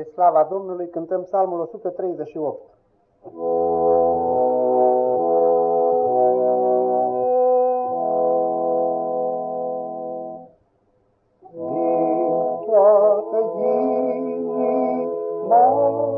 Spre slava Domnului cântăm psalmul 138. Din toată inima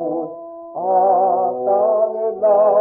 făcut, a ta ne laud.